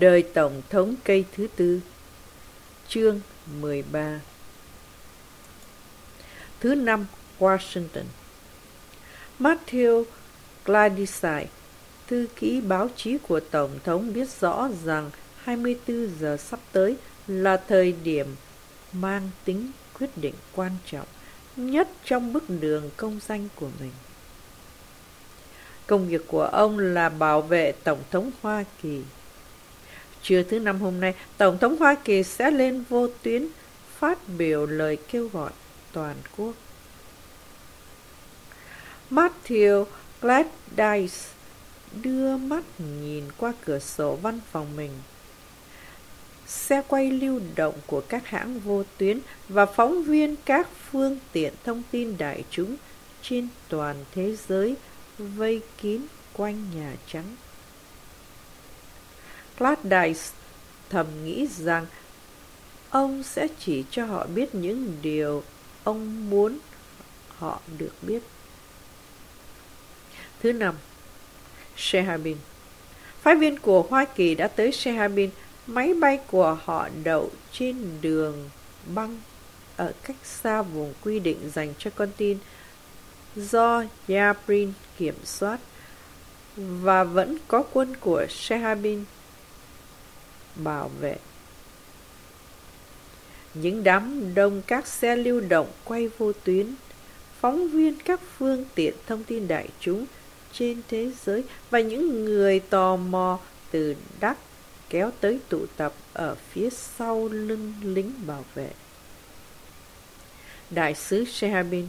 Đời Tổng thống cây thứ tư Chương 13 Thứ năm, Washington Matthew Gladyside, thư ký báo chí của Tổng thống biết rõ rằng 24 giờ sắp tới là thời điểm mang tính quyết định quan trọng nhất trong bước đường công danh của mình. Công việc của ông là bảo vệ Tổng thống Hoa Kỳ. Trưa thứ năm hôm nay, Tổng thống Hoa Kỳ sẽ lên vô tuyến phát biểu lời kêu gọi toàn quốc. Matthew Gladys đưa mắt nhìn qua cửa sổ văn phòng mình. Xe quay lưu động của các hãng vô tuyến và phóng viên các phương tiện thông tin đại chúng trên toàn thế giới vây kín quanh Nhà Trắng. Gladys thầm nghĩ rằng ông sẽ chỉ cho họ biết những điều ông muốn họ được biết. Thứ năm, Shehabin Phái viên của Hoa Kỳ đã tới Shehabin. Máy bay của họ đậu trên đường băng ở cách xa vùng quy định dành cho con tin do Yabrin kiểm soát và vẫn có quân của Shehabin bảo vệ. Những đám đông các xe lưu động quay vô tuyến, phóng viên các phương tiện thông tin đại chúng trên thế giới và những người tò mò từ Đắc kéo tới tụ tập ở phía sau lưng lính bảo vệ. Đại sứ Shehabin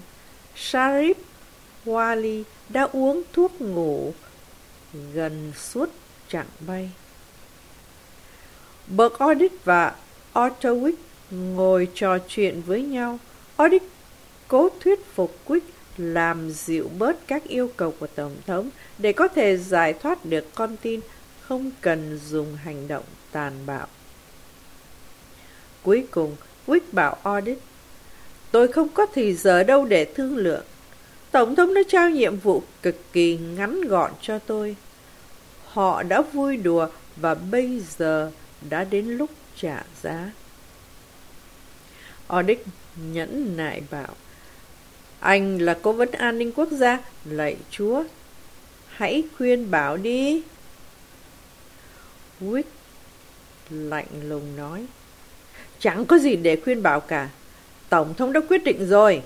Sharif Wali đã uống thuốc ngủ gần suốt chặng bay. Bậc Audit và Otterwick ngồi trò chuyện với nhau. Audit cố thuyết phục Wick làm dịu bớt các yêu cầu của Tổng thống để có thể giải thoát được con tin không cần dùng hành động tàn bạo. Cuối cùng, Wick bảo Audit, tôi không có thì giờ đâu để thương lượng. Tổng thống đã trao nhiệm vụ cực kỳ ngắn gọn cho tôi. Họ đã vui đùa và bây giờ đã đến lúc trả giá. Odic nhẫn nại bảo, anh là cố vấn an ninh quốc gia, lạy chúa. Hãy khuyên bảo đi. Wick lạnh lùng nói. Chẳng có gì để khuyên bảo cả. Tổng thống đã quyết định rồi.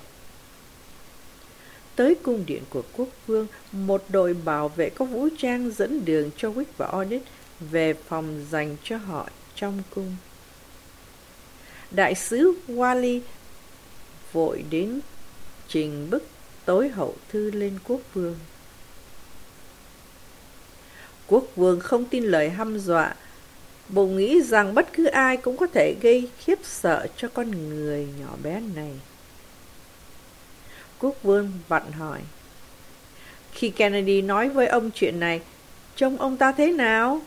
Tới cung điện của quốc vương, một đội bảo vệ có vũ trang dẫn đường cho Wick và Audit về phòng dành cho họ trong cung. Đại sứ Wali vội đến trình bức tối hậu thư lên quốc vương. Quốc vương không tin lời hăm dọa, bộ nghĩ rằng bất cứ ai cũng có thể gây khiếp sợ cho con người nhỏ bé này. Quốc vương vặn hỏi, khi Kennedy nói với ông chuyện này, trông ông ta thế nào?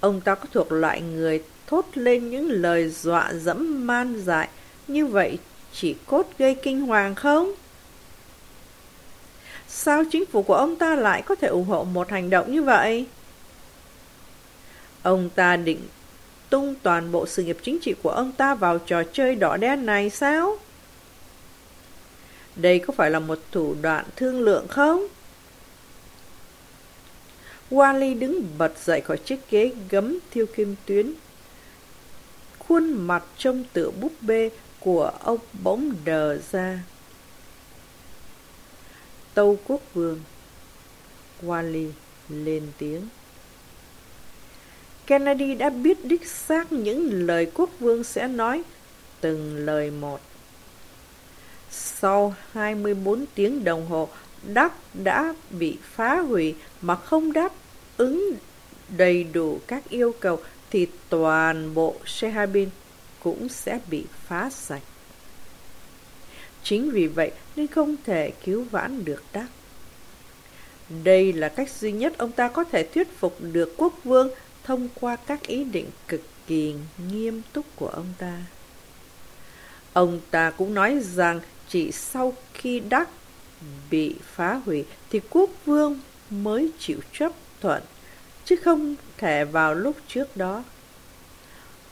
Ông ta có thuộc loại người thốt lên những lời dọa dẫm man dại như vậy, chỉ cốt gây kinh hoàng không? Sao chính phủ của ông ta lại có thể ủng hộ một hành động như vậy? Ông ta định tung toàn bộ sự nghiệp chính trị của ông ta vào trò chơi đỏ đen này sao? Đây có phải là một thủ đoạn thương lượng không? Wally đứng bật dậy khỏi chiếc ghế gấm thiêu kim tuyến. Khuôn mặt trông tựa búp bê của ông bỗng đờ ra. Tâu quốc vương Wally lên tiếng. Kennedy đã biết đích xác những lời quốc vương sẽ nói, từng lời một. Sau 24 tiếng đồng hồ, đất đã bị phá hủy mà không đáp ứng đầy đủ các yêu cầu thì toàn bộ Shehabin cũng sẽ bị phá sạch. Chính vì vậy nên không thể cứu vãn được Đắc. Đây là cách duy nhất ông ta có thể thuyết phục được quốc vương thông qua các ý định cực kỳ nghiêm túc của ông ta. Ông ta cũng nói rằng chỉ sau khi Đắc bị phá hủy thì quốc vương mới chịu chấp thuận chứ không thể vào lúc trước đó.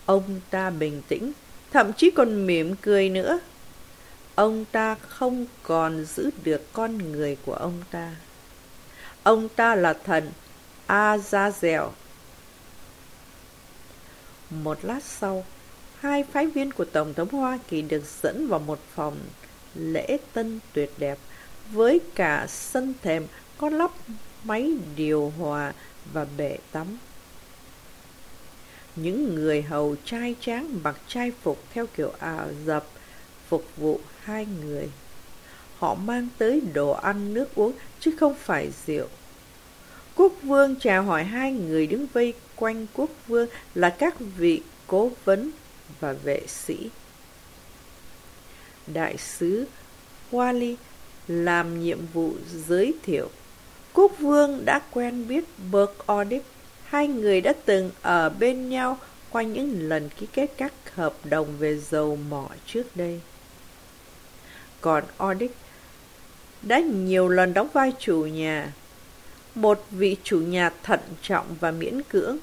Ông ta bình tĩnh, thậm chí còn mỉm cười nữa. Ông ta không còn giữ được con người của ông ta. Ông ta là thần Azazel. Một lát sau, hai phái viên của Tổng thống Hoa Kỳ được dẫn vào một phòng lễ tân tuyệt đẹp với cả sân thềm có lắp máy điều hòa và bể tắm. Những người hầu trai tráng mặc trai phục theo kiểu Ả Rập phục vụ hai người. Họ mang tới đồ ăn, nước uống, chứ không phải rượu. Quốc vương chào hỏi hai người đứng vây quanh quốc vương là các vị cố vấn và vệ sĩ. Đại sứ Wali làm nhiệm vụ giới thiệu. Quốc vương đã quen biết Burke Audit. Hai người đã từng ở bên nhau qua những lần ký kết các hợp đồng về dầu mỏ trước đây. Còn Audit đã nhiều lần đóng vai chủ nhà, một vị chủ nhà thận trọng và miễn cưỡng.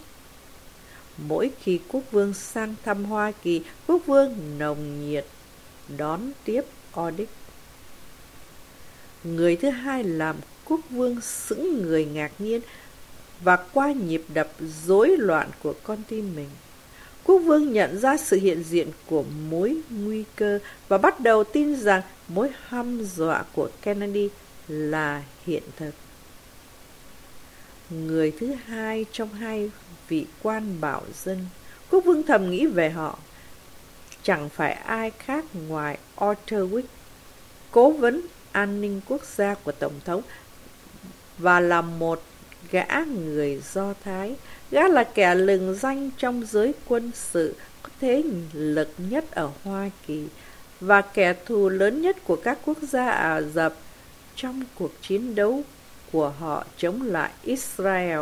Mỗi khi quốc vương sang thăm Hoa Kỳ, quốc vương nồng nhiệt đón tiếp Audit. Người thứ hai làm quốc vương sững người ngạc nhiên và qua nhịp đập rối loạn của con tim mình. Quốc vương nhận ra sự hiện diện của mối nguy cơ và bắt đầu tin rằng mối hăm dọa của Kennedy là hiện thực. Người thứ hai trong hai vị quan bảo dân, quốc vương thầm nghĩ về họ. Chẳng phải ai khác ngoài Otterwick, cố vấn an ninh quốc gia của Tổng thống và là một gã người Do Thái. Gã là kẻ lừng danh trong giới quân sự có thế lực nhất ở Hoa Kỳ và kẻ thù lớn nhất của các quốc gia Ả Rập trong cuộc chiến đấu của họ chống lại Israel.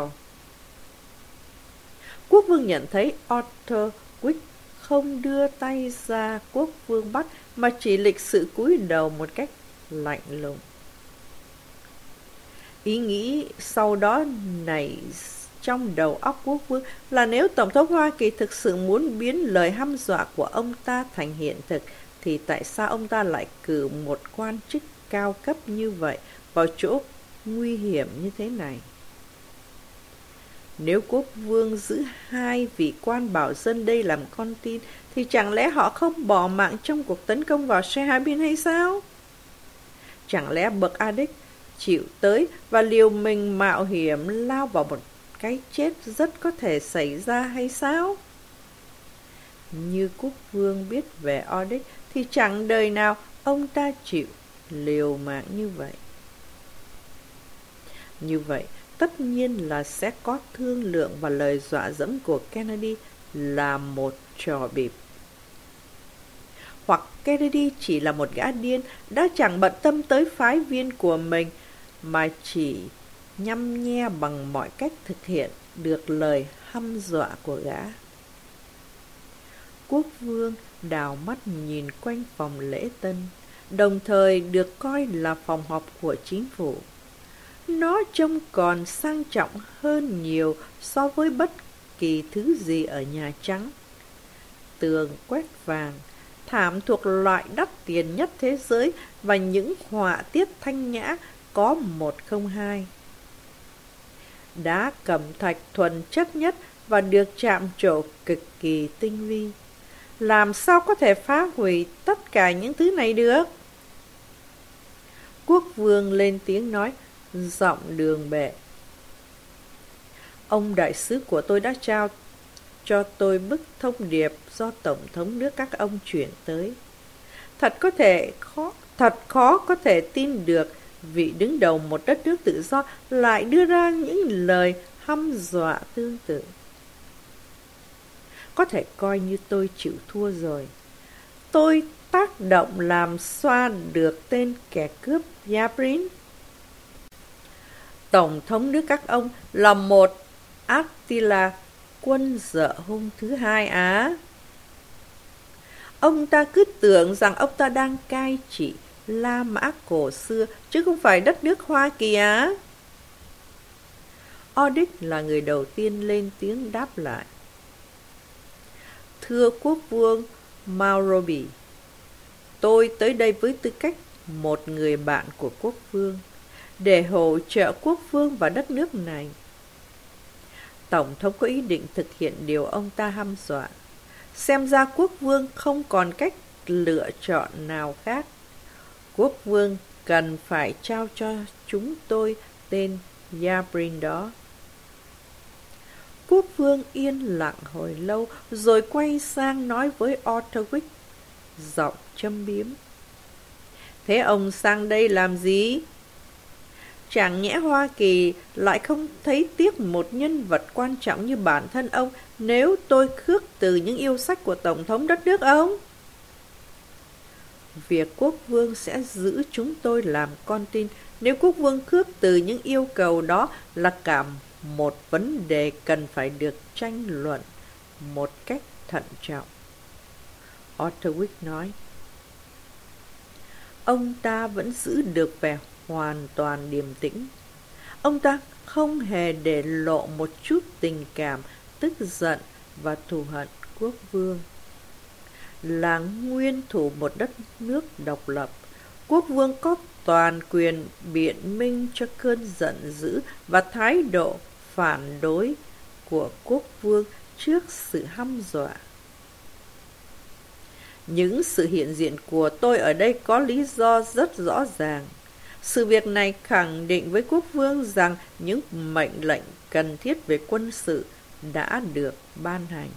Quốc vương nhận thấy Arthur Quick không đưa tay ra quốc vương bắt mà chỉ lịch sự cúi đầu một cách lạnh lùng. Ý nghĩ sau đó nảy trong đầu óc quốc vương là nếu Tổng thống Hoa Kỳ thực sự muốn biến lời hăm dọa của ông ta thành hiện thực, thì tại sao ông ta lại cử một quan chức cao cấp như vậy vào chỗ nguy hiểm như thế này? Nếu quốc vương giữ hai vị quan bảo dân đây làm con tin, thì chẳng lẽ họ không bỏ mạng trong cuộc tấn công vào Shehabin hay sao? Chẳng lẽ bậc Adic chịu tới và liều mình mạo hiểm lao vào một cái chết rất có thể xảy ra hay sao? Như quốc vương biết về Odic thì chẳng đời nào ông ta chịu liều mạng như vậy. Như vậy, tất nhiên là sẽ có thương lượng và lời dọa dẫm của Kennedy là một trò bịp hoặc Kennedy chỉ là một gã điên đã chẳng bận tâm tới phái viên của mình mà chỉ nhăm nhe bằng mọi cách thực hiện được lời hăm dọa của gã. Quốc vương đào mắt nhìn quanh phòng lễ tân, đồng thời được coi là phòng họp của chính phủ. Nó trông còn sang trọng hơn nhiều so với bất kỳ thứ gì ở Nhà Trắng. Tường quét vàng, thảm thuộc loại đắt tiền nhất thế giới và những họa tiết thanh nhã có một không hai. Đá cẩm thạch thuần chất nhất và được chạm trổ cực kỳ tinh vi. Làm sao có thể phá hủy tất cả những thứ này được? Quốc vương lên tiếng nói, giọng đường bệ. Ông đại sứ của tôi đã trao cho tôi bức thông điệp do Tổng thống nước các ông chuyển tới. Thật có thể khó, thật khó có thể tin được vị đứng đầu một đất nước tự do lại đưa ra những lời hăm dọa tương tự. Có thể coi như tôi chịu thua rồi. Tôi tác động làm xoa được tên kẻ cướp Yabrin. Tổng thống nước các ông là một Attila quân dợ hung thứ hai á. Ông ta cứ tưởng rằng ông ta đang cai trị La Mã cổ xưa, chứ không phải đất nước Hoa Kỳ á. Odic là người đầu tiên lên tiếng đáp lại. Thưa quốc vương Maurobi, tôi tới đây với tư cách một người bạn của quốc vương để hỗ trợ quốc vương và đất nước này. Tổng thống có ý định thực hiện điều ông ta hăm dọa. Xem ra quốc vương không còn cách lựa chọn nào khác. Quốc vương cần phải trao cho chúng tôi tên Yabrin đó. Quốc vương yên lặng hồi lâu rồi quay sang nói với Otterwick, giọng châm biếm. Thế ông sang đây làm gì? Chẳng nhẽ Hoa Kỳ lại không thấy tiếc một nhân vật quan trọng như bản thân ông nếu tôi khước từ những yêu sách của Tổng thống đất nước ông? Việc quốc vương sẽ giữ chúng tôi làm con tin nếu quốc vương khước từ những yêu cầu đó là cả một vấn đề cần phải được tranh luận một cách thận trọng. Otterwick nói, ông ta vẫn giữ được vẻ hoàn toàn điềm tĩnh. Ông ta không hề để lộ một chút tình cảm, tức giận và thù hận quốc vương. Là nguyên thủ một đất nước độc lập, quốc vương có toàn quyền biện minh cho cơn giận dữ và thái độ phản đối của quốc vương trước sự hăm dọa. Những sự hiện diện của tôi ở đây có lý do rất rõ ràng. Sự việc này khẳng định với quốc vương rằng những mệnh lệnh cần thiết về quân sự đã được ban hành.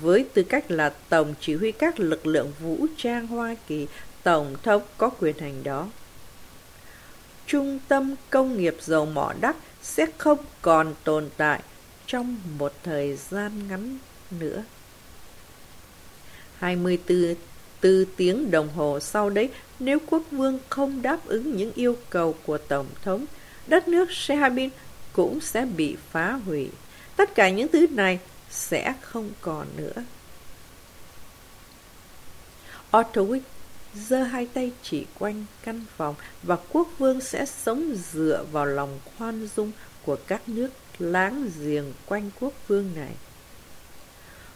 Với tư cách là tổng chỉ huy các lực lượng vũ trang Hoa Kỳ, Tổng thống có quyền hành đó. Trung tâm công nghiệp dầu mỏ đắc sẽ không còn tồn tại trong một thời gian ngắn nữa. 24 4 tiếng đồng hồ sau đấy, nếu quốc vương không đáp ứng những yêu cầu của Tổng thống, đất nước Sehabin cũng sẽ bị phá hủy. Tất cả những thứ này sẽ không còn nữa. Ottowick giơ hai tay chỉ quanh căn phòng và quốc vương sẽ sống dựa vào lòng khoan dung của các nước láng giềng quanh quốc vương này.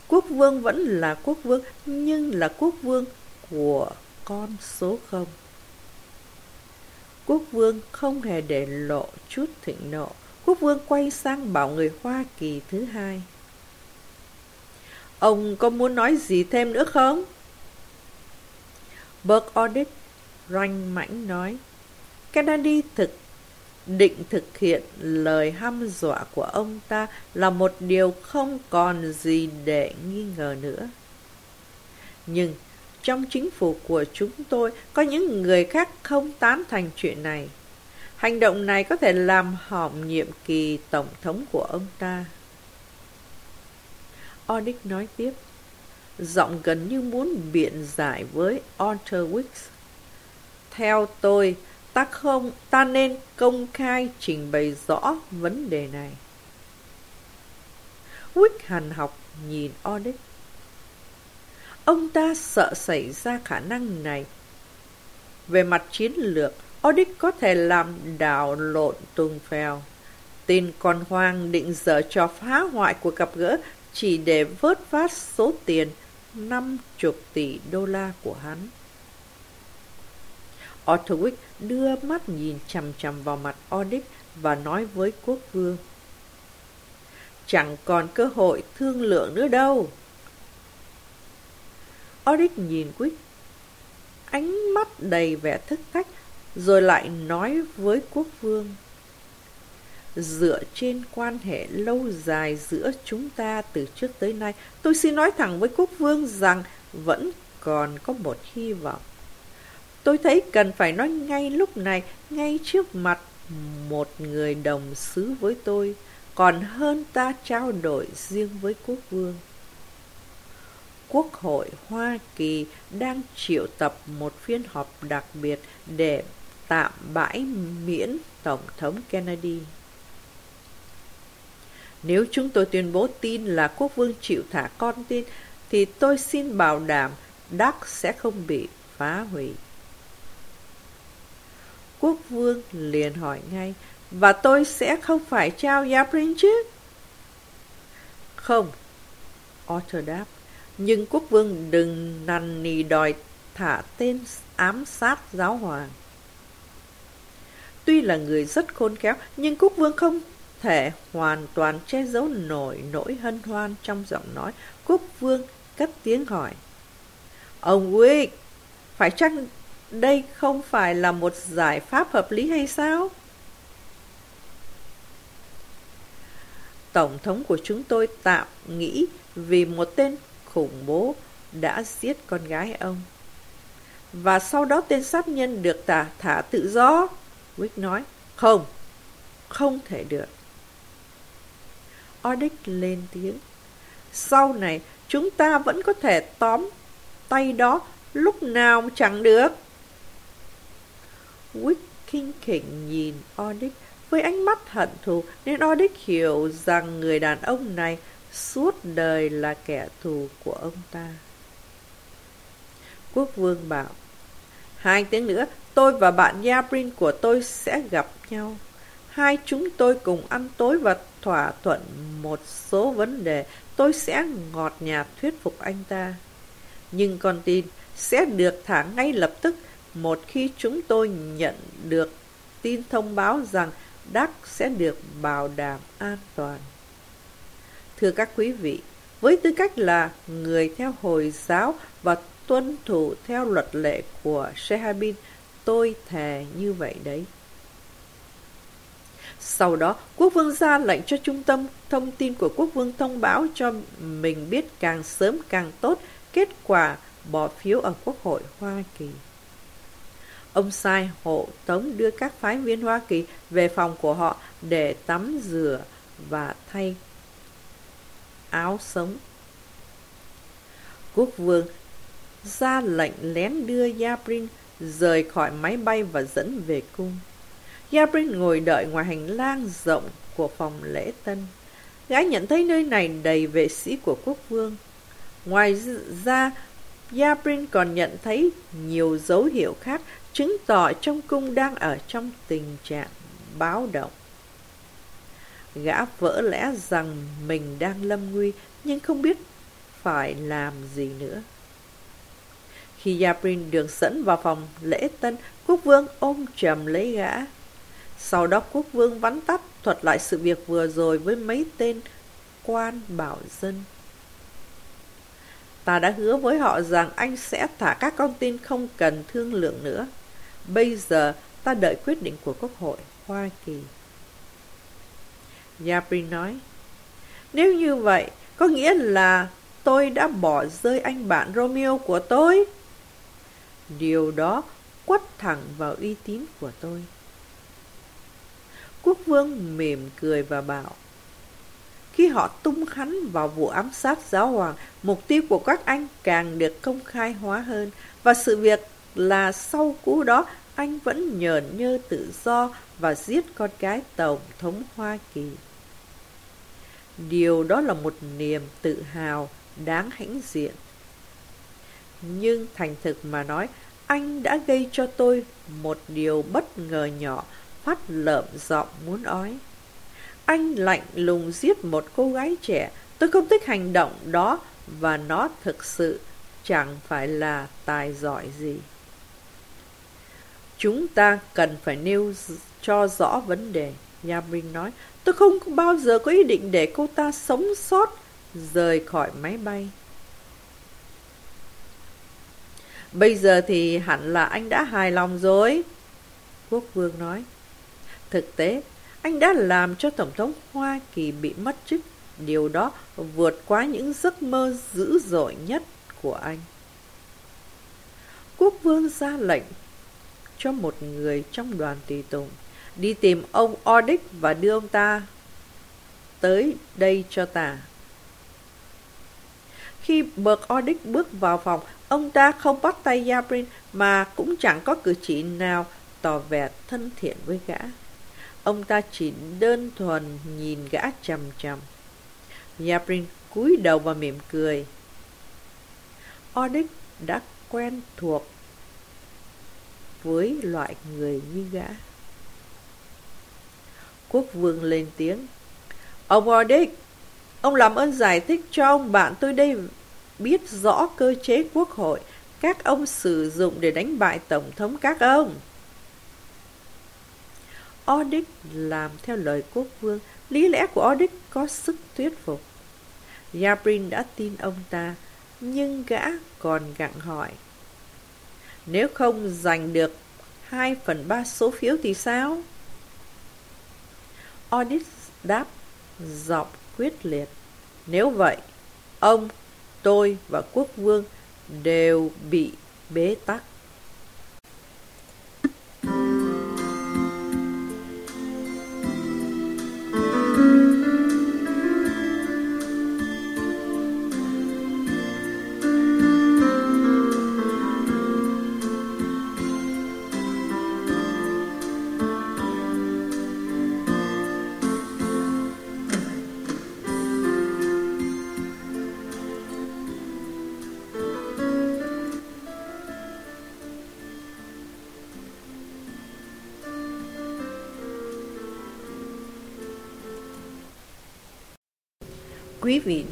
Quốc vương vẫn là quốc vương nhưng là quốc vương của con số không. Quốc vương không hề để lộ chút thịnh nộ. Quốc vương quay sang bảo người Hoa Kỳ thứ hai. Ông có muốn nói gì thêm nữa không? Burke Audit ranh mãnh nói. Kennedy thực, định thực hiện lời hăm dọa của ông ta là một điều không còn gì để nghi ngờ nữa. Nhưng trong chính phủ của chúng tôi có những người khác không tán thành chuyện này. Hành động này có thể làm hỏng nhiệm kỳ tổng thống của ông ta. Odick nói tiếp, giọng gần như muốn biện giải với Otterwicks. Theo tôi, ta không, ta nên công khai trình bày rõ vấn đề này. Wick hàn học nhìn Odick. Ông ta sợ xảy ra khả năng này. Về mặt chiến lược, Odic có thể làm đảo lộn tung phèo. Tin con hoang định dở trò phá hoại cuộc gặp gỡ chỉ để vớt vát số tiền 50 tỷ đô la của hắn. Otterwick đưa mắt nhìn chằm chằm vào mặt Odic và nói với quốc vương. Chẳng còn cơ hội thương lượng nữa đâu. Oric nhìn quýt, ánh mắt đầy vẻ thức thách, rồi lại nói với quốc vương. Dựa trên quan hệ lâu dài giữa chúng ta từ trước tới nay, tôi xin nói thẳng với quốc vương rằng vẫn còn có một hy vọng. Tôi thấy cần phải nói ngay lúc này, ngay trước mặt một người đồng xứ với tôi, còn hơn ta trao đổi riêng với quốc vương. Quốc hội Hoa Kỳ đang triệu tập một phiên họp đặc biệt để tạm bãi miễn Tổng thống Kennedy. Nếu chúng tôi tuyên bố tin là quốc vương chịu thả con tin, thì tôi xin bảo đảm Đắc sẽ không bị phá hủy. Quốc vương liền hỏi ngay, và tôi sẽ không phải trao Yabrin chứ? Không, Otter đáp, nhưng quốc vương đừng năn nì đòi thả tên ám sát giáo hoàng. Tuy là người rất khôn khéo, nhưng quốc vương không thể hoàn toàn che giấu nổi nỗi hân hoan trong giọng nói. Quốc vương cất tiếng hỏi. Ông Wick, phải chăng đây không phải là một giải pháp hợp lý hay sao? Tổng thống của chúng tôi tạm nghĩ vì một tên khủng bố đã giết con gái ông. Và sau đó tên sát nhân được tả thả tự do. Wick nói, không, không thể được. Odic lên tiếng. Sau này, chúng ta vẫn có thể tóm tay đó lúc nào chẳng được. Wick kinh khỉnh nhìn Odic với ánh mắt hận thù nên Odic hiểu rằng người đàn ông này suốt đời là kẻ thù của ông ta. Quốc vương bảo, hai tiếng nữa tôi và bạn Yabrin của tôi sẽ gặp nhau. Hai chúng tôi cùng ăn tối và thỏa thuận một số vấn đề. Tôi sẽ ngọt nhạt thuyết phục anh ta. Nhưng con tin sẽ được thả ngay lập tức một khi chúng tôi nhận được tin thông báo rằng Đắc sẽ được bảo đảm an toàn. Thưa các quý vị, với tư cách là người theo Hồi giáo và tuân thủ theo luật lệ của Shehabin, tôi thề như vậy đấy. Sau đó, quốc vương ra lệnh cho trung tâm thông tin của quốc vương thông báo cho mình biết càng sớm càng tốt kết quả bỏ phiếu ở Quốc hội Hoa Kỳ. Ông sai hộ tống đưa các phái viên Hoa Kỳ về phòng của họ để tắm rửa và thay áo sống. Quốc vương ra lệnh lén đưa Yabrin rời khỏi máy bay và dẫn về cung. Yabrin ngồi đợi ngoài hành lang rộng của phòng lễ tân. Gái nhận thấy nơi này đầy vệ sĩ của quốc vương. Ngoài ra, Yabrin còn nhận thấy nhiều dấu hiệu khác chứng tỏ trong cung đang ở trong tình trạng báo động. Gã vỡ lẽ rằng mình đang lâm nguy nhưng không biết phải làm gì nữa. Khi Yabrin được dẫn vào phòng lễ tân, quốc vương ôm trầm lấy gã. Sau đó quốc vương vắn tắt thuật lại sự việc vừa rồi với mấy tên quan bảo dân. Ta đã hứa với họ rằng anh sẽ thả các con tin không cần thương lượng nữa. Bây giờ ta đợi quyết định của Quốc hội Hoa Kỳ. Yabri nói, Nếu như vậy, có nghĩa là tôi đã bỏ rơi anh bạn Romeo của tôi. Điều đó quất thẳng vào uy tín của tôi. Quốc vương mỉm cười và bảo, khi họ tung khánh vào vụ ám sát giáo hoàng, mục tiêu của các anh càng được công khai hóa hơn. Và sự việc là sau cú đó, anh vẫn nhờn nhơ tự do và giết con gái Tổng thống Hoa Kỳ. Điều đó là một niềm tự hào đáng hãnh diện. Nhưng thành thực mà nói, anh đã gây cho tôi một điều bất ngờ nhỏ, phát lợm giọng muốn ói. Anh lạnh lùng giết một cô gái trẻ. Tôi không thích hành động đó và nó thực sự chẳng phải là tài giỏi gì. Chúng ta cần phải nêu cho rõ vấn đề. Yabrin nói, tôi không bao giờ có ý định để cô ta sống sót rời khỏi máy bay. Bây giờ thì hẳn là anh đã hài lòng rồi. Quốc vương nói. Thực tế, anh đã làm cho Tổng thống Hoa Kỳ bị mất chức. Điều đó vượt quá những giấc mơ dữ dội nhất của anh. Quốc vương ra lệnh cho một người trong đoàn tùy tùng đi tìm ông Odic và đưa ông ta tới đây cho ta. Khi bậc Odic bước vào phòng, ông ta không bắt tay Yabrin mà cũng chẳng có cử chỉ nào tỏ vẻ thân thiện với gã. Ông ta chỉ đơn thuần nhìn gã chầm chầm. Yabrin cúi đầu và mỉm cười. Odic đã quen thuộc với loại người như gã. Quốc vương lên tiếng. Ông Ordick, ông làm ơn giải thích cho ông bạn tôi đây biết rõ cơ chế quốc hội các ông sử dụng để đánh bại Tổng thống các ông. odic làm theo lời quốc vương, lý lẽ của odic có sức thuyết phục. Yabrin đã tin ông ta, nhưng gã còn gặng hỏi. Nếu không giành được 2 phần 3 số phiếu thì sao? Odis đáp giọng quyết liệt. Nếu vậy, ông, tôi và quốc vương đều bị bế tắc.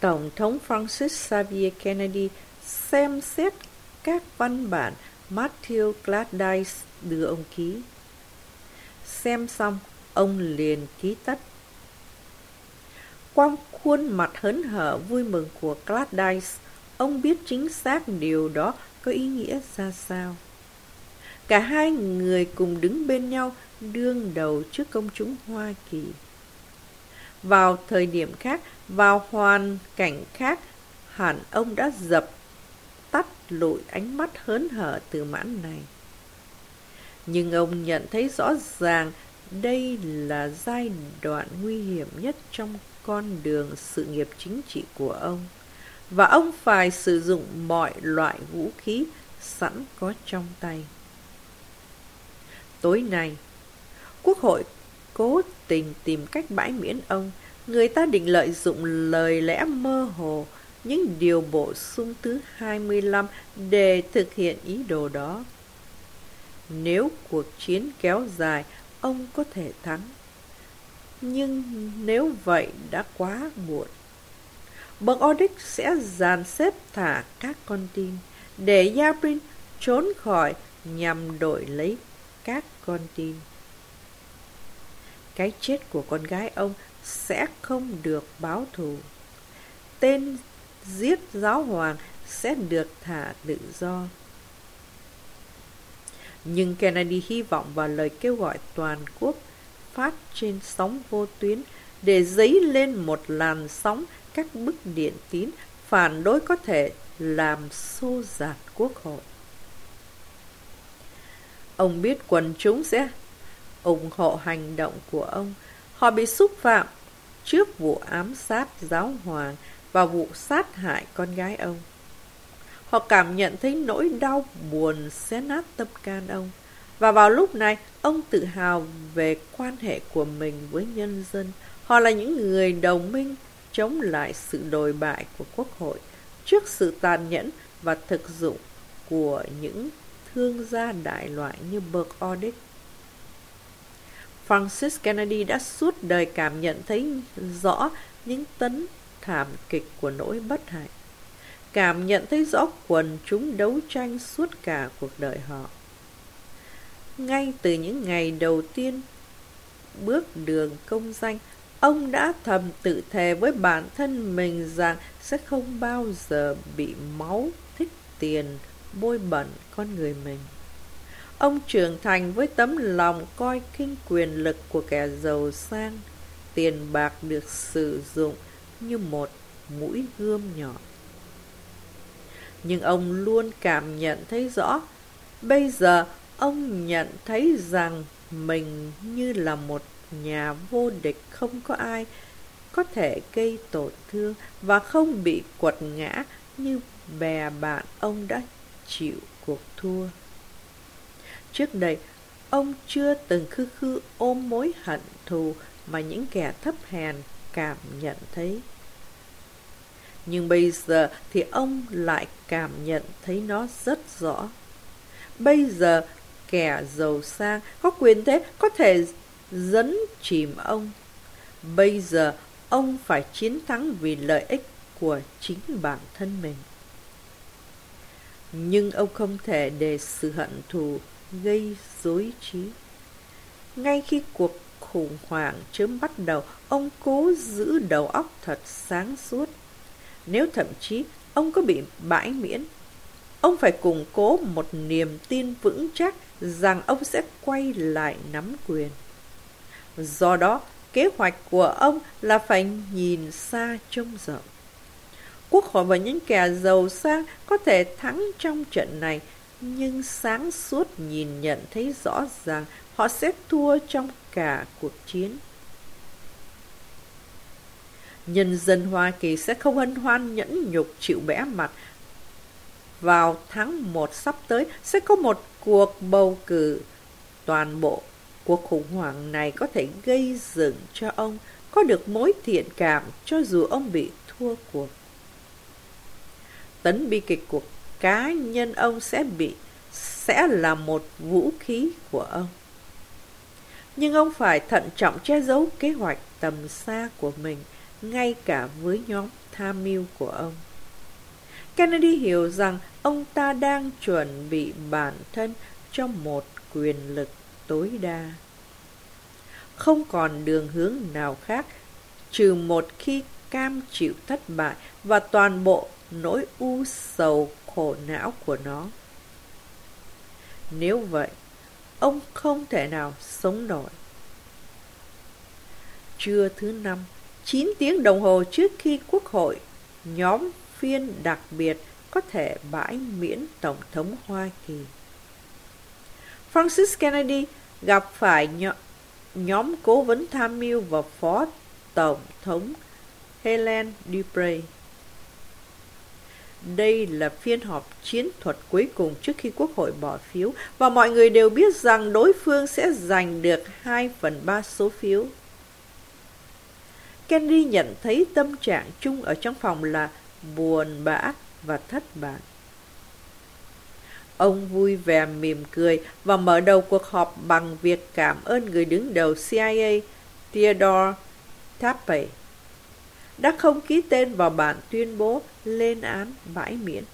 Tổng thống Francis Xavier Kennedy xem xét các văn bản Matthew Gladys đưa ông ký. Xem xong, ông liền ký tất. quang khuôn mặt hớn hở vui mừng của Gladys, ông biết chính xác điều đó có ý nghĩa ra sao. Cả hai người cùng đứng bên nhau đương đầu trước công chúng Hoa Kỳ. Vào thời điểm khác, vào hoàn cảnh khác, hẳn ông đã dập tắt lụi ánh mắt hớn hở từ mãn này. Nhưng ông nhận thấy rõ ràng đây là giai đoạn nguy hiểm nhất trong con đường sự nghiệp chính trị của ông và ông phải sử dụng mọi loại vũ khí sẵn có trong tay. Tối nay, Quốc hội cố tình tìm cách bãi miễn ông người ta định lợi dụng lời lẽ mơ hồ những điều bổ sung thứ 25 để thực hiện ý đồ đó. Nếu cuộc chiến kéo dài, ông có thể thắng. Nhưng nếu vậy đã quá muộn. Bậc Odic sẽ dàn xếp thả các con tin để Yabrin trốn khỏi nhằm đổi lấy các con tin. Cái chết của con gái ông sẽ không được báo thù. Tên giết giáo hoàng sẽ được thả tự do. Nhưng Kennedy hy vọng vào lời kêu gọi toàn quốc phát trên sóng vô tuyến để dấy lên một làn sóng các bức điện tín phản đối có thể làm xô dạt quốc hội. Ông biết quần chúng sẽ ủng hộ hành động của ông. Họ bị xúc phạm trước vụ ám sát giáo hoàng và vụ sát hại con gái ông. Họ cảm nhận thấy nỗi đau buồn xé nát tâm can ông. Và vào lúc này, ông tự hào về quan hệ của mình với nhân dân. Họ là những người đồng minh chống lại sự đồi bại của quốc hội trước sự tàn nhẫn và thực dụng của những thương gia đại loại như Burke Odick. Francis Kennedy đã suốt đời cảm nhận thấy rõ những tấn thảm kịch của nỗi bất hạnh. Cảm nhận thấy rõ quần chúng đấu tranh suốt cả cuộc đời họ. Ngay từ những ngày đầu tiên bước đường công danh, ông đã thầm tự thề với bản thân mình rằng sẽ không bao giờ bị máu thích tiền bôi bẩn con người mình. Ông trưởng thành với tấm lòng coi kinh quyền lực của kẻ giàu sang, tiền bạc được sử dụng như một mũi gươm nhỏ. Nhưng ông luôn cảm nhận thấy rõ, bây giờ ông nhận thấy rằng mình như là một nhà vô địch không có ai có thể gây tổn thương và không bị quật ngã như bè bạn ông đã chịu cuộc thua. Trước đây, ông chưa từng khư khư ôm mối hận thù mà những kẻ thấp hèn cảm nhận thấy. Nhưng bây giờ thì ông lại cảm nhận thấy nó rất rõ. Bây giờ kẻ giàu sang có quyền thế có thể dẫn chìm ông. Bây giờ ông phải chiến thắng vì lợi ích của chính bản thân mình. Nhưng ông không thể để sự hận thù gây dối trí. Ngay khi cuộc khủng hoảng chớm bắt đầu, ông cố giữ đầu óc thật sáng suốt. Nếu thậm chí ông có bị bãi miễn, ông phải củng cố một niềm tin vững chắc rằng ông sẽ quay lại nắm quyền. Do đó, kế hoạch của ông là phải nhìn xa trông rộng. Quốc hội và những kẻ giàu sang có thể thắng trong trận này, nhưng sáng suốt nhìn nhận thấy rõ ràng họ sẽ thua trong cả cuộc chiến. Nhân dân Hoa Kỳ sẽ không hân hoan nhẫn nhục chịu bẽ mặt. Vào tháng 1 sắp tới, sẽ có một cuộc bầu cử. Toàn bộ cuộc khủng hoảng này có thể gây dựng cho ông có được mối thiện cảm cho dù ông bị thua cuộc. Tấn bi kịch cuộc cá nhân ông sẽ bị, sẽ là một vũ khí của ông. Nhưng ông phải thận trọng che giấu kế hoạch tầm xa của mình, ngay cả với nhóm tham mưu của ông. Kennedy hiểu rằng ông ta đang chuẩn bị bản thân cho một quyền lực tối đa. Không còn đường hướng nào khác, trừ một khi cam chịu thất bại và toàn bộ nỗi u sầu khổ não của nó. Nếu vậy, ông không thể nào sống nổi. Trưa thứ năm, 9 tiếng đồng hồ trước khi Quốc hội, nhóm phiên đặc biệt có thể bãi miễn Tổng thống Hoa Kỳ. Francis Kennedy gặp phải nhóm, nhóm cố vấn tham mưu và phó Tổng thống Helen Dupre. Đây là phiên họp chiến thuật cuối cùng trước khi Quốc hội bỏ phiếu, và mọi người đều biết rằng đối phương sẽ giành được 2 phần 3 số phiếu. Kennedy nhận thấy tâm trạng chung ở trong phòng là buồn bã và thất bại. Ông vui vẻ mỉm cười và mở đầu cuộc họp bằng việc cảm ơn người đứng đầu CIA Theodore Tappe đã không ký tên vào bản tuyên bố lên án bãi miễn.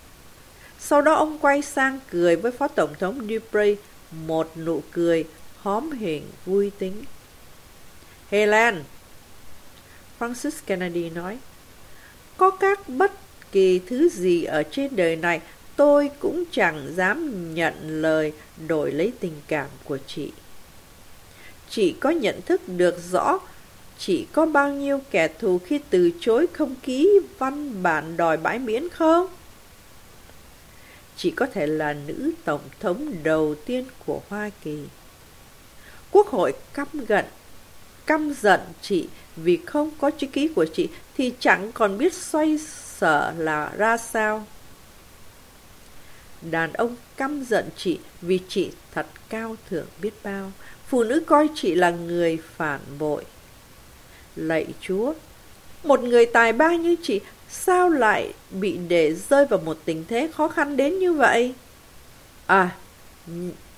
Sau đó ông quay sang cười với Phó Tổng thống Dupre một nụ cười hóm hình vui tính. Helen, Francis Kennedy nói, có các bất kỳ thứ gì ở trên đời này tôi cũng chẳng dám nhận lời đổi lấy tình cảm của chị. Chị có nhận thức được rõ chỉ có bao nhiêu kẻ thù khi từ chối không ký văn bản đòi bãi miễn không? Chỉ có thể là nữ tổng thống đầu tiên của Hoa Kỳ. Quốc hội căm gận, căm giận chị vì không có chữ ký của chị thì chẳng còn biết xoay sở là ra sao. Đàn ông căm giận chị vì chị thật cao thượng biết bao. Phụ nữ coi chị là người phản bội. Lạy Chúa, một người tài ba như chị sao lại bị để rơi vào một tình thế khó khăn đến như vậy? À,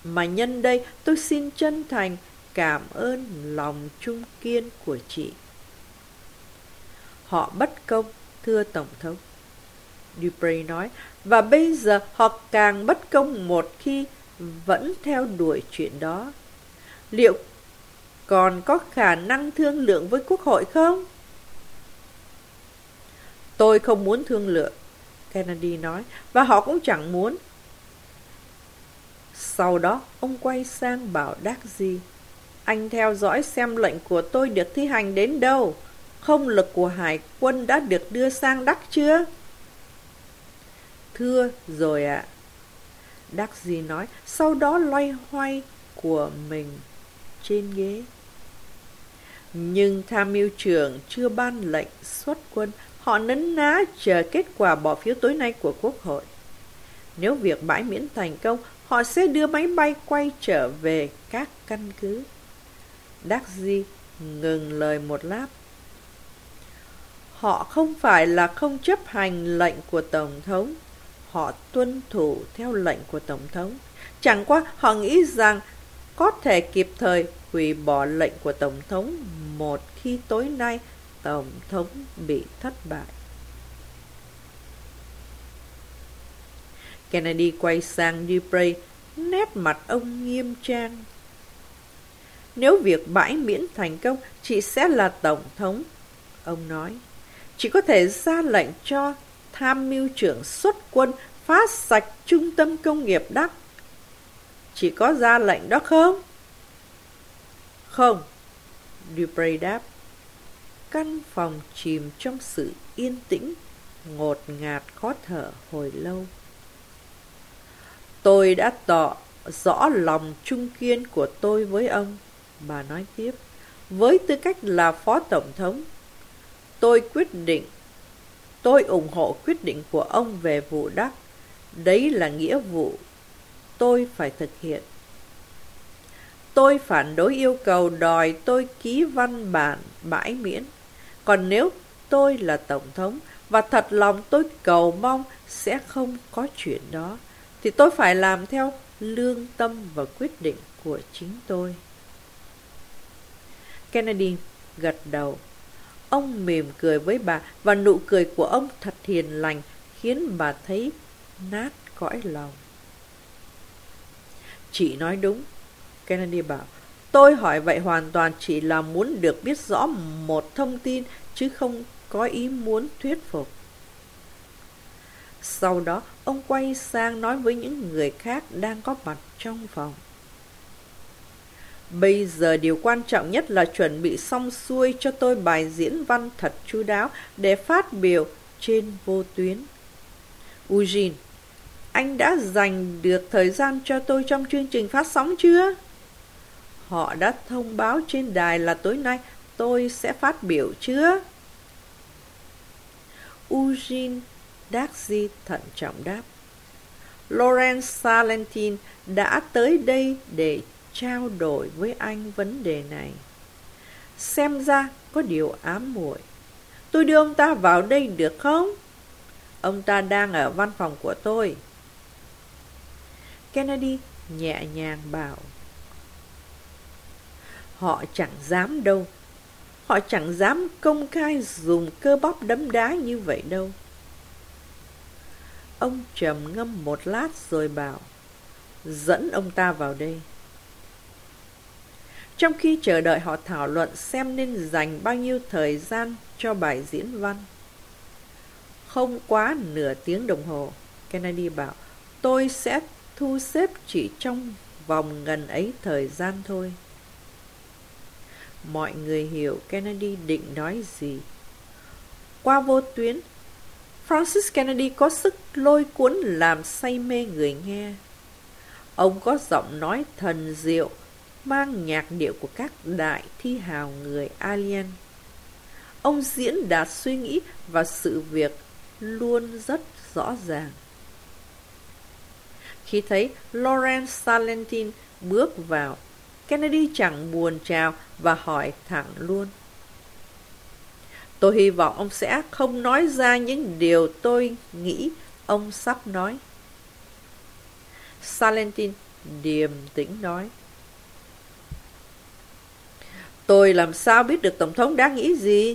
mà nhân đây tôi xin chân thành cảm ơn lòng trung kiên của chị. Họ bất công, thưa Tổng thống. Dupre nói, và bây giờ họ càng bất công một khi vẫn theo đuổi chuyện đó. Liệu còn có khả năng thương lượng với Quốc hội không? Tôi không muốn thương lượng. Kennedy nói, và họ cũng chẳng muốn. Sau đó, ông quay sang bảo Darcy: anh theo dõi xem lệnh của tôi được thi hành đến đâu. Không lực của hải quân đã được đưa sang Đắc chưa? Thưa rồi ạ. À. Daisy nói, sau đó loay hoay của mình trên ghế. Nhưng tham mưu trưởng chưa ban lệnh xuất quân, họ nấn ná chờ kết quả bỏ phiếu tối nay của Quốc hội. Nếu việc bãi miễn thành công, họ sẽ đưa máy bay quay trở về các căn cứ. Đắc Di ngừng lời một lát. Họ không phải là không chấp hành lệnh của Tổng thống, họ tuân thủ theo lệnh của Tổng thống. Chẳng qua họ nghĩ rằng có thể kịp thời hủy bỏ lệnh của Tổng thống một khi tối nay Tổng thống bị thất bại. Kennedy quay sang Dupre, nét mặt ông nghiêm trang. Nếu việc bãi miễn thành công, chị sẽ là Tổng thống, ông nói. Chị có thể ra lệnh cho tham mưu trưởng xuất quân phá sạch trung tâm công nghiệp Đắc. Chị có ra lệnh đó không? Không, Dupre đáp. Căn phòng chìm trong sự yên tĩnh, ngột ngạt khó thở hồi lâu. Tôi đã tỏ rõ lòng trung kiên của tôi với ông, bà nói tiếp. Với tư cách là phó tổng thống, tôi quyết định, tôi ủng hộ quyết định của ông về vụ đắc. Đấy là nghĩa vụ tôi phải thực hiện. Tôi phản đối yêu cầu đòi tôi ký văn bản bãi miễn. Còn nếu tôi là Tổng thống và thật lòng tôi cầu mong sẽ không có chuyện đó, thì tôi phải làm theo lương tâm và quyết định của chính tôi. Kennedy gật đầu. Ông mỉm cười với bà và nụ cười của ông thật hiền lành khiến bà thấy nát cõi lòng. Chị nói đúng, Kennedy bảo. Tôi hỏi vậy hoàn toàn chỉ là muốn được biết rõ một thông tin chứ không có ý muốn thuyết phục. Sau đó, ông quay sang nói với những người khác đang có mặt trong phòng. Bây giờ điều quan trọng nhất là chuẩn bị xong xuôi cho tôi bài diễn văn thật chú đáo để phát biểu trên vô tuyến. Eugene, anh đã dành được thời gian cho tôi trong chương trình phát sóng chưa? Họ đã thông báo trên đài là tối nay tôi sẽ phát biểu chưa? Eugene Daxi thận trọng đáp. Lawrence Salentin đã tới đây để trao đổi với anh vấn đề này. Xem ra có điều ám muội. Tôi đưa ông ta vào đây được không? Ông ta đang ở văn phòng của tôi. Kennedy nhẹ nhàng bảo. Họ chẳng dám đâu. Họ chẳng dám công khai dùng cơ bắp đấm đá như vậy đâu. Ông trầm ngâm một lát rồi bảo, dẫn ông ta vào đây. Trong khi chờ đợi họ thảo luận xem nên dành bao nhiêu thời gian cho bài diễn văn. Không quá nửa tiếng đồng hồ, Kennedy bảo, tôi sẽ thu xếp chỉ trong vòng gần ấy thời gian thôi. Mọi người hiểu Kennedy định nói gì. Qua vô tuyến, Francis Kennedy có sức lôi cuốn làm say mê người nghe. Ông có giọng nói thần diệu, mang nhạc điệu của các đại thi hào người alien. Ông diễn đạt suy nghĩ và sự việc luôn rất rõ ràng. Khi thấy Lawrence Salentin bước vào, Kennedy chẳng buồn chào và hỏi thẳng luôn. Tôi hy vọng ông sẽ không nói ra những điều tôi nghĩ, ông sắp nói. Salentin điềm tĩnh nói. Tôi làm sao biết được Tổng thống đã nghĩ gì?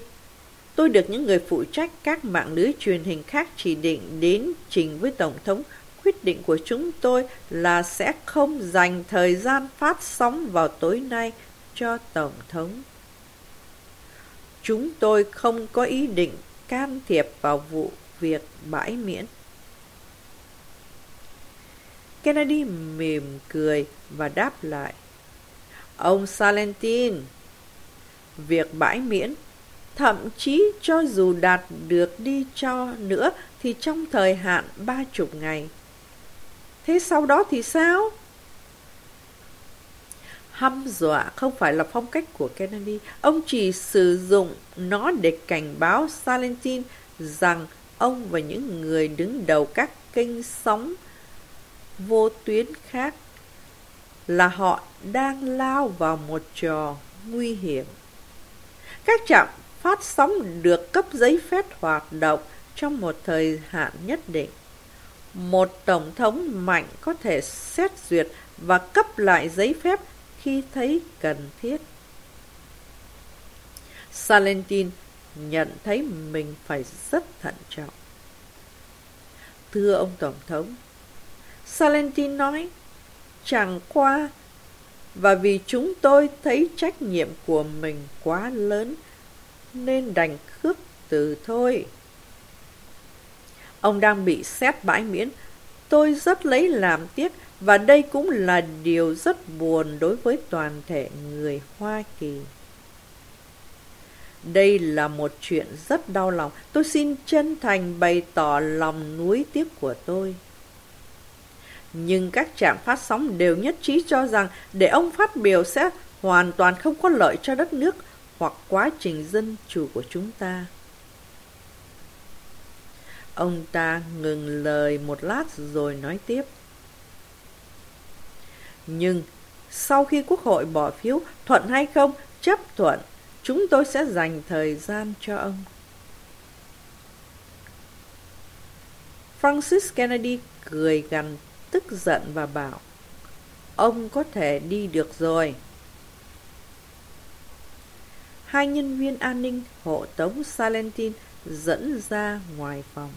Tôi được những người phụ trách các mạng lưới truyền hình khác chỉ định đến trình với Tổng thống. Quyết định của chúng tôi là sẽ không dành thời gian phát sóng vào tối nay cho Tổng thống. Chúng tôi không có ý định can thiệp vào vụ việc bãi miễn. Kennedy mỉm cười và đáp lại. Ông Salentin, việc bãi miễn, thậm chí cho dù đạt được đi cho nữa thì trong thời hạn ba chục ngày. Thế sau đó thì sao? Hăm dọa không phải là phong cách của Kennedy. Ông chỉ sử dụng nó để cảnh báo Salentin rằng ông và những người đứng đầu các kênh sóng vô tuyến khác là họ đang lao vào một trò nguy hiểm. Các trạm phát sóng được cấp giấy phép hoạt động trong một thời hạn nhất định. Một tổng thống mạnh có thể xét duyệt và cấp lại giấy phép khi thấy cần thiết. Salentin nhận thấy mình phải rất thận trọng. Thưa ông Tổng thống, Salentin nói, chẳng qua và vì chúng tôi thấy trách nhiệm của mình quá lớn nên đành khước từ thôi. Ông đang bị xét bãi miễn. Tôi rất lấy làm tiếc và đây cũng là điều rất buồn đối với toàn thể người Hoa Kỳ. Đây là một chuyện rất đau lòng. Tôi xin chân thành bày tỏ lòng nuối tiếc của tôi. Nhưng các trạm phát sóng đều nhất trí cho rằng để ông phát biểu sẽ hoàn toàn không có lợi cho đất nước hoặc quá trình dân chủ của chúng ta. Ông ta ngừng lời một lát rồi nói tiếp. Nhưng sau khi Quốc hội bỏ phiếu thuận hay không, chấp thuận, chúng tôi sẽ dành thời gian cho ông. Francis Kennedy cười gằn tức giận và bảo Ông có thể đi được rồi. Hai nhân viên an ninh hộ tống Salentin dẫn ra ngoài phòng.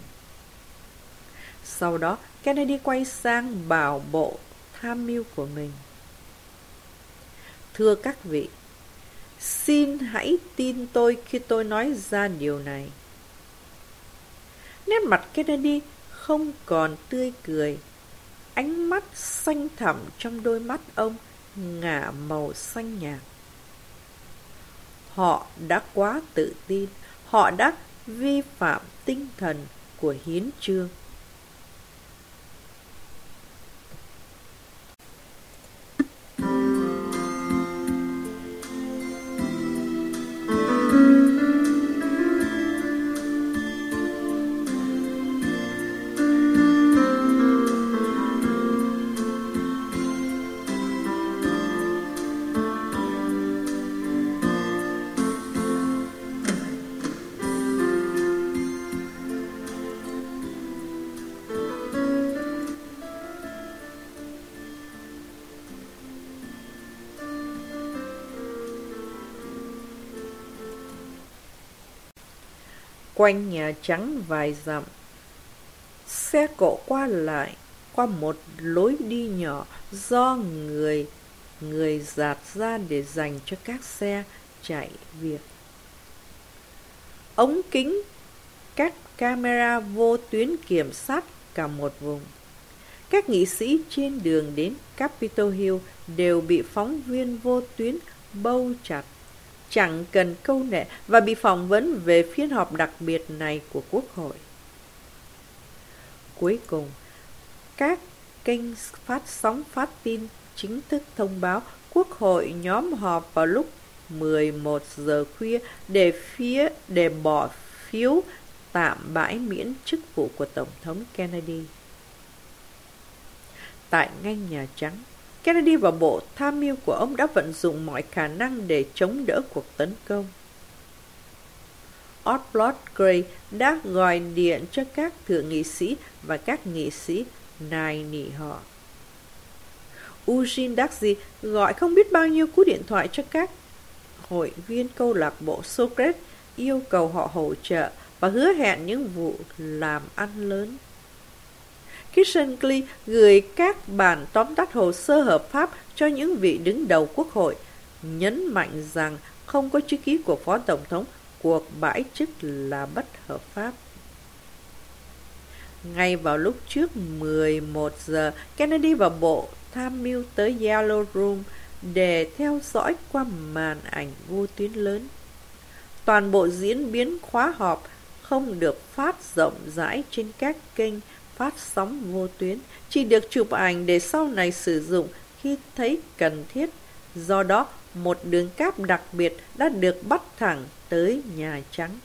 Sau đó, Kennedy quay sang bảo bộ tham mưu của mình. Thưa các vị, xin hãy tin tôi khi tôi nói ra điều này. Nét mặt Kennedy không còn tươi cười. Ánh mắt xanh thẳm trong đôi mắt ông ngả màu xanh nhạt. Họ đã quá tự tin, họ đã vi phạm tinh thần của hiến trương. Quanh Nhà Trắng vài dặm. Xe cộ qua lại, qua một lối đi nhỏ do người người dạt ra để dành cho các xe chạy việc. Ống kính các camera vô tuyến kiểm soát cả một vùng. Các nghị sĩ trên đường đến Capitol Hill đều bị phóng viên vô tuyến bâu chặt chẳng cần câu nệ và bị phỏng vấn về phiên họp đặc biệt này của Quốc hội. Cuối cùng, các kênh phát sóng phát tin chính thức thông báo Quốc hội nhóm họp vào lúc 11 giờ khuya để phía để bỏ phiếu tạm bãi miễn chức vụ của Tổng thống Kennedy. Tại ngay Nhà Trắng, Kennedy và bộ tham mưu của ông đã vận dụng mọi khả năng để chống đỡ cuộc tấn công. Oswald Gray đã gọi điện cho các thượng nghị sĩ và các nghị sĩ nài nỉ họ. Eugene Darcy gọi không biết bao nhiêu cú điện thoại cho các hội viên câu lạc bộ Socrates yêu cầu họ hỗ trợ và hứa hẹn những vụ làm ăn lớn. Kissinger gửi các bản tóm tắt hồ sơ hợp pháp cho những vị đứng đầu quốc hội, nhấn mạnh rằng không có chữ ký của Phó Tổng thống, cuộc bãi chức là bất hợp pháp. Ngay vào lúc trước 11 giờ, Kennedy và bộ tham mưu tới Yellow Room để theo dõi qua màn ảnh vô tuyến lớn. Toàn bộ diễn biến khóa họp không được phát rộng rãi trên các kênh phát sóng vô tuyến, chỉ được chụp ảnh để sau này sử dụng khi thấy cần thiết. Do đó, một đường cáp đặc biệt đã được bắt thẳng tới Nhà Trắng.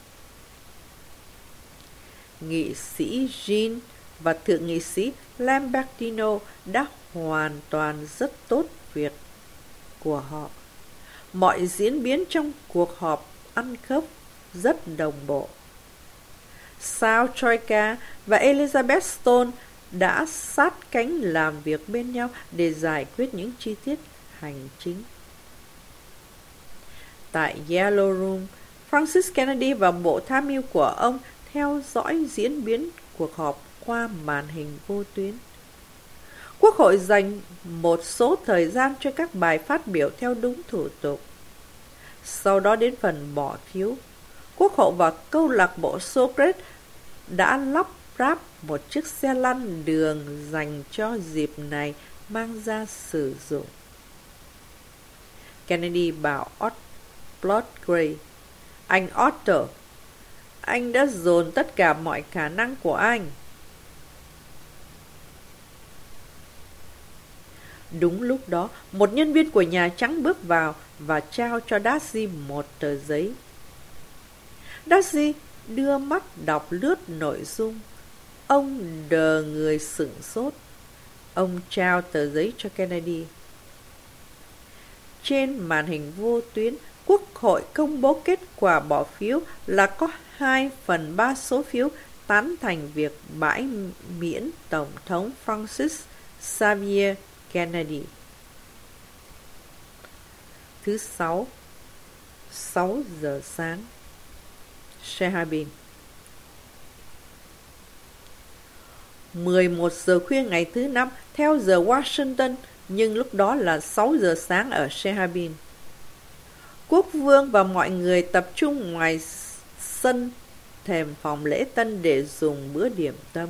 Nghị sĩ Jean và Thượng nghị sĩ Lambertino đã hoàn toàn rất tốt việc của họ. Mọi diễn biến trong cuộc họp ăn khớp rất đồng bộ. Sao Troika và Elizabeth Stone đã sát cánh làm việc bên nhau để giải quyết những chi tiết hành chính. Tại Yellow Room, Francis Kennedy và bộ tham mưu của ông theo dõi diễn biến cuộc họp qua màn hình vô tuyến. Quốc hội dành một số thời gian cho các bài phát biểu theo đúng thủ tục. Sau đó đến phần bỏ phiếu, Quốc hội và câu lạc bộ Socrates đã lắp ráp một chiếc xe lăn đường dành cho dịp này mang ra sử dụng. Kennedy bảo Ott Gray, anh Otto, anh đã dồn tất cả mọi khả năng của anh. Đúng lúc đó, một nhân viên của Nhà Trắng bước vào và trao cho Darcy một tờ giấy. Darcy đưa mắt đọc lướt nội dung. Ông đờ người sửng sốt. Ông trao tờ giấy cho Kennedy. Trên màn hình vô tuyến, Quốc hội công bố kết quả bỏ phiếu là có 2 phần 3 số phiếu tán thành việc bãi miễn Tổng thống Francis Xavier Kennedy. Thứ sáu, 6 giờ sáng. Shehabin 11 giờ khuya ngày thứ năm theo giờ Washington, nhưng lúc đó là 6 giờ sáng ở Shehabin. Quốc vương và mọi người tập trung ngoài sân thềm phòng lễ tân để dùng bữa điểm tâm.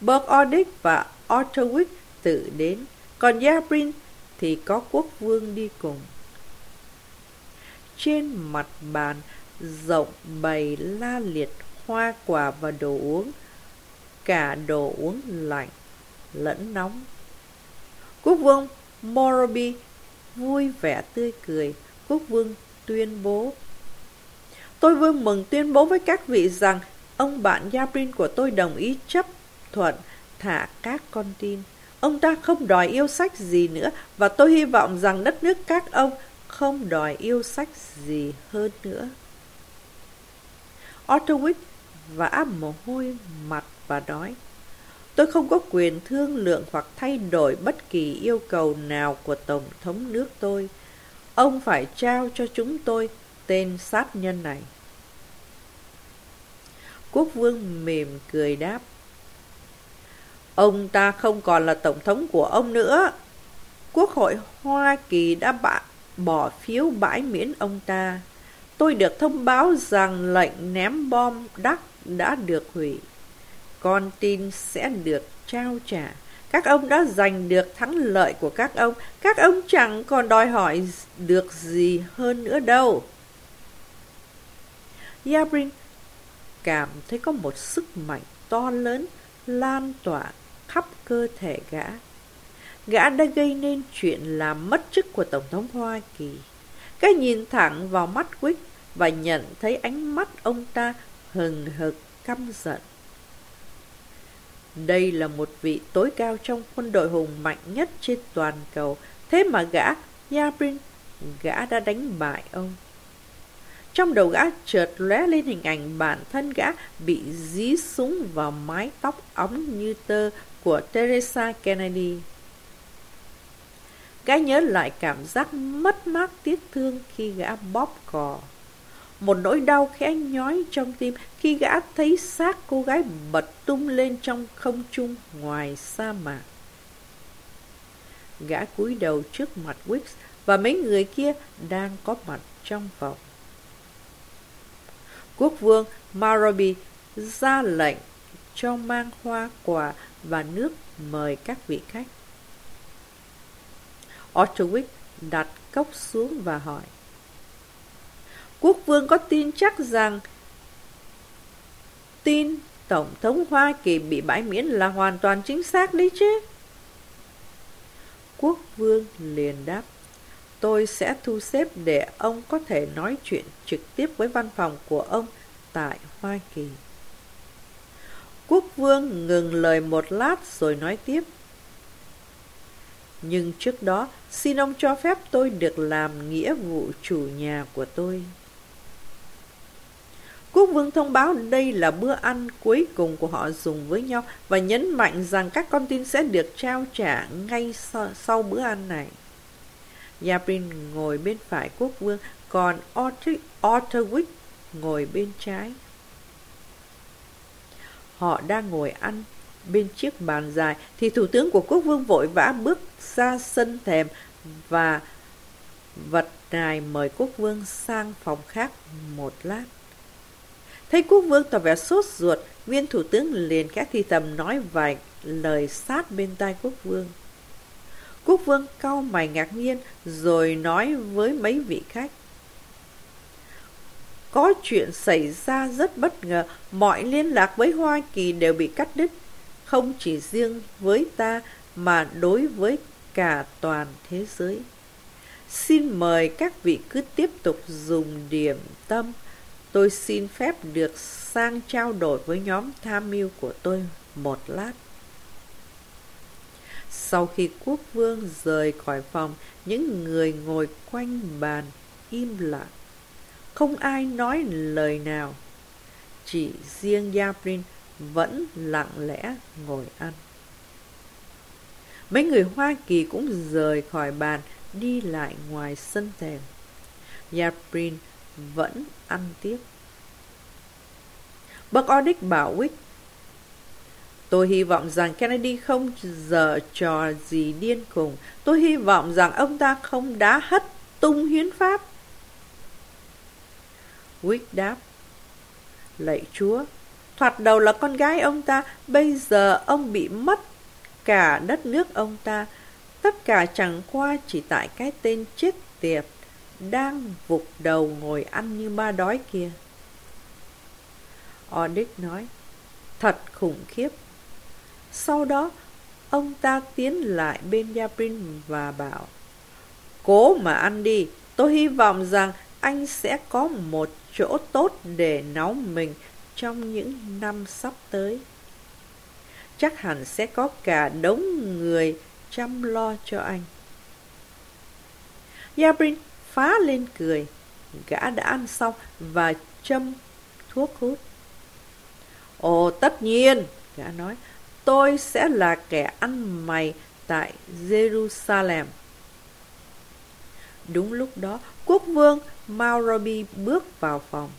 Burke Ordick và Otterwick tự đến, còn Yabrin thì có quốc vương đi cùng. Trên mặt bàn rộng bày la liệt hoa quả và đồ uống, cả đồ uống lạnh lẫn nóng. Quốc vương Morobi vui vẻ tươi cười, quốc vương tuyên bố. Tôi vui mừng tuyên bố với các vị rằng ông bạn Yabrin của tôi đồng ý chấp thuận thả các con tin. Ông ta không đòi yêu sách gì nữa và tôi hy vọng rằng đất nước các ông không đòi yêu sách gì hơn nữa. Otterwick và áp mồ hôi, mặt và nói Tôi không có quyền thương lượng hoặc thay đổi bất kỳ yêu cầu nào của Tổng thống nước tôi. Ông phải trao cho chúng tôi tên sát nhân này. Quốc vương mềm cười đáp. Ông ta không còn là Tổng thống của ông nữa. Quốc hội Hoa Kỳ đã bỏ phiếu bãi miễn ông ta tôi được thông báo rằng lệnh ném bom đắc đã được hủy. Con tin sẽ được trao trả. Các ông đã giành được thắng lợi của các ông. Các ông chẳng còn đòi hỏi được gì hơn nữa đâu. Yabrin cảm thấy có một sức mạnh to lớn lan tỏa khắp cơ thể gã. Gã đã gây nên chuyện làm mất chức của Tổng thống Hoa Kỳ. Cái nhìn thẳng vào mắt quýt và nhận thấy ánh mắt ông ta hừng hực căm giận. Đây là một vị tối cao trong quân đội hùng mạnh nhất trên toàn cầu, thế mà gã, Yabrin, gã đã đánh bại ông. Trong đầu gã chợt lóe lên hình ảnh bản thân gã bị dí súng vào mái tóc óng như tơ của Teresa Kennedy. Gã nhớ lại cảm giác mất mát tiếc thương khi gã bóp cò. Một nỗi đau khẽ nhói trong tim khi gã thấy xác cô gái bật tung lên trong không trung ngoài sa mạc. Gã cúi đầu trước mặt Wix và mấy người kia đang có mặt trong phòng. Quốc vương Marobi ra lệnh cho mang hoa quả và nước mời các vị khách. Otterwick đặt cốc xuống và hỏi. Quốc vương có tin chắc rằng tin Tổng thống Hoa Kỳ bị bãi miễn là hoàn toàn chính xác đấy chứ? Quốc vương liền đáp. Tôi sẽ thu xếp để ông có thể nói chuyện trực tiếp với văn phòng của ông tại Hoa Kỳ. Quốc vương ngừng lời một lát rồi nói tiếp. Nhưng trước đó, xin ông cho phép tôi được làm nghĩa vụ chủ nhà của tôi. Quốc vương thông báo đây là bữa ăn cuối cùng của họ dùng với nhau và nhấn mạnh rằng các con tin sẽ được trao trả ngay sau, sau bữa ăn này. Yabrin ngồi bên phải quốc vương, còn Otterwick ngồi bên trái. Họ đang ngồi ăn bên chiếc bàn dài thì thủ tướng của quốc vương vội vã bước ra sân thềm và vật đài mời quốc vương sang phòng khác một lát. Thấy quốc vương tỏ vẻ sốt ruột, viên thủ tướng liền khẽ thi thầm nói vài lời sát bên tai quốc vương. Quốc vương cau mày ngạc nhiên rồi nói với mấy vị khách. Có chuyện xảy ra rất bất ngờ, mọi liên lạc với Hoa Kỳ đều bị cắt đứt, không chỉ riêng với ta mà đối với cả toàn thế giới. Xin mời các vị cứ tiếp tục dùng điểm tâm. Tôi xin phép được sang trao đổi với nhóm tham mưu của tôi một lát. Sau khi quốc vương rời khỏi phòng, những người ngồi quanh bàn im lặng. Không ai nói lời nào. Chỉ riêng Yabrin vẫn lặng lẽ ngồi ăn. Mấy người Hoa Kỳ cũng rời khỏi bàn, đi lại ngoài sân thềm. Yabrin vẫn ăn tiếp. Bác Odick bảo Wick Tôi hy vọng rằng Kennedy không giờ trò gì điên khùng. Tôi hy vọng rằng ông ta không đá hất tung hiến pháp. Wick đáp. Lạy chúa, thoạt đầu là con gái ông ta, bây giờ ông bị mất cả đất nước ông ta. Tất cả chẳng qua chỉ tại cái tên chết tiệt đang vụt đầu ngồi ăn như ba đói kia. Odick nói, thật khủng khiếp. Sau đó, ông ta tiến lại bên Yabrin và bảo, Cố mà ăn đi, tôi hy vọng rằng anh sẽ có một chỗ tốt để nấu mình trong những năm sắp tới. Chắc hẳn sẽ có cả đống người chăm lo cho anh. Yabrin phá lên cười. Gã đã ăn xong và châm thuốc hút. Ồ, tất nhiên, gã nói, tôi sẽ là kẻ ăn mày tại Jerusalem. Đúng lúc đó, quốc vương Maurobi bước vào phòng.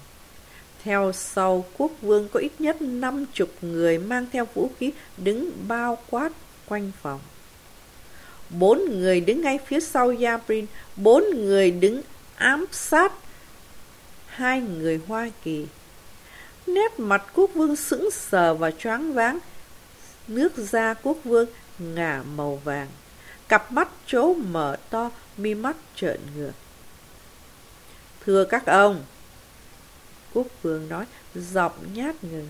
Theo sau quốc vương có ít nhất năm chục người mang theo vũ khí đứng bao quát quanh phòng. Bốn người đứng ngay phía sau Yabrin, bốn người đứng ám sát hai người Hoa Kỳ. Nét mặt quốc vương sững sờ và choáng váng. Nước da quốc vương ngả màu vàng. Cặp mắt trố mở to, mi mắt trợn ngược. Thưa các ông, quốc vương nói, giọng nhát ngừng.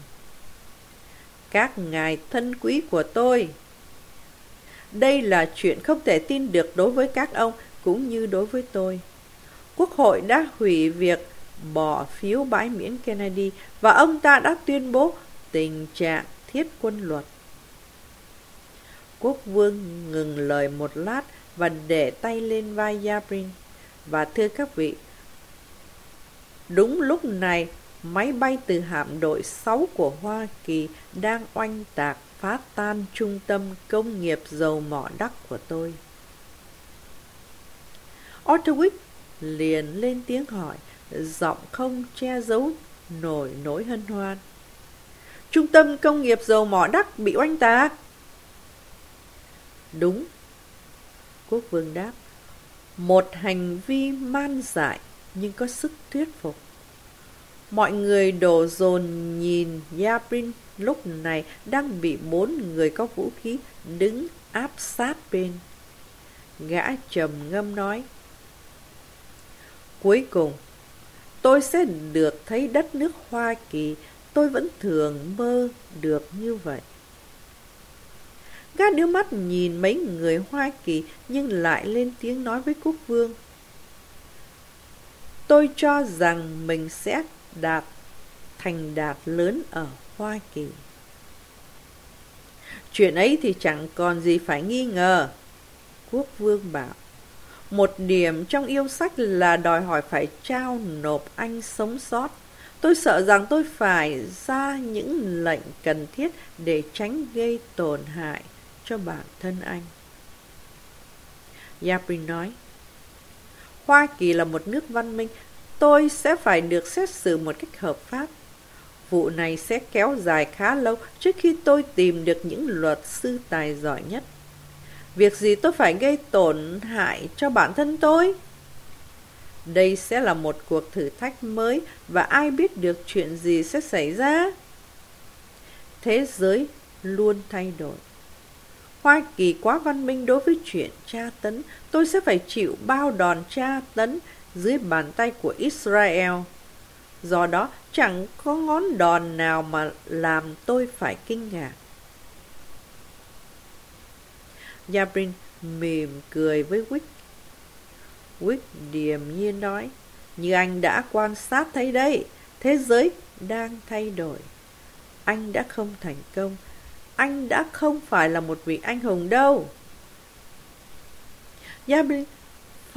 Các ngài thân quý của tôi, đây là chuyện không thể tin được đối với các ông cũng như đối với tôi. Quốc hội đã hủy việc bỏ phiếu bãi miễn Kennedy và ông ta đã tuyên bố tình trạng thiết quân luật. Quốc vương ngừng lời một lát và để tay lên vai Yabrin. Và thưa các vị, đúng lúc này, máy bay từ hạm đội 6 của Hoa Kỳ đang oanh tạc phá tan trung tâm công nghiệp dầu mỏ đắc của tôi. Otterwick liền lên tiếng hỏi, giọng không che giấu nổi nỗi hân hoan. Trung tâm công nghiệp dầu mỏ đắc bị oanh tạc. Đúng. Quốc vương đáp. Một hành vi man dại nhưng có sức thuyết phục. Mọi người đổ dồn nhìn Yabrin lúc này đang bị bốn người có vũ khí đứng áp sát bên. Gã trầm ngâm nói. Cuối cùng, tôi sẽ được thấy đất nước Hoa Kỳ, tôi vẫn thường mơ được như vậy. Gã đưa mắt nhìn mấy người Hoa Kỳ nhưng lại lên tiếng nói với quốc vương. Tôi cho rằng mình sẽ đạt thành đạt lớn ở Hoa Kỳ. Chuyện ấy thì chẳng còn gì phải nghi ngờ. Quốc vương bảo. Một điểm trong yêu sách là đòi hỏi phải trao nộp anh sống sót. Tôi sợ rằng tôi phải ra những lệnh cần thiết để tránh gây tổn hại cho bản thân anh. Yabrin nói, Hoa Kỳ là một nước văn minh, tôi sẽ phải được xét xử một cách hợp pháp. Vụ này sẽ kéo dài khá lâu trước khi tôi tìm được những luật sư tài giỏi nhất. Việc gì tôi phải gây tổn hại cho bản thân tôi? Đây sẽ là một cuộc thử thách mới và ai biết được chuyện gì sẽ xảy ra? Thế giới luôn thay đổi. Hoa Kỳ quá văn minh đối với chuyện tra tấn, tôi sẽ phải chịu bao đòn tra tấn dưới bàn tay của Israel. Do đó, chẳng có ngón đòn nào mà làm tôi phải kinh ngạc. Yabrin mỉm cười với Wick. Wick điềm nhiên nói, như anh đã quan sát thấy đây, thế giới đang thay đổi. Anh đã không thành công, anh đã không phải là một vị anh hùng đâu. Yabrin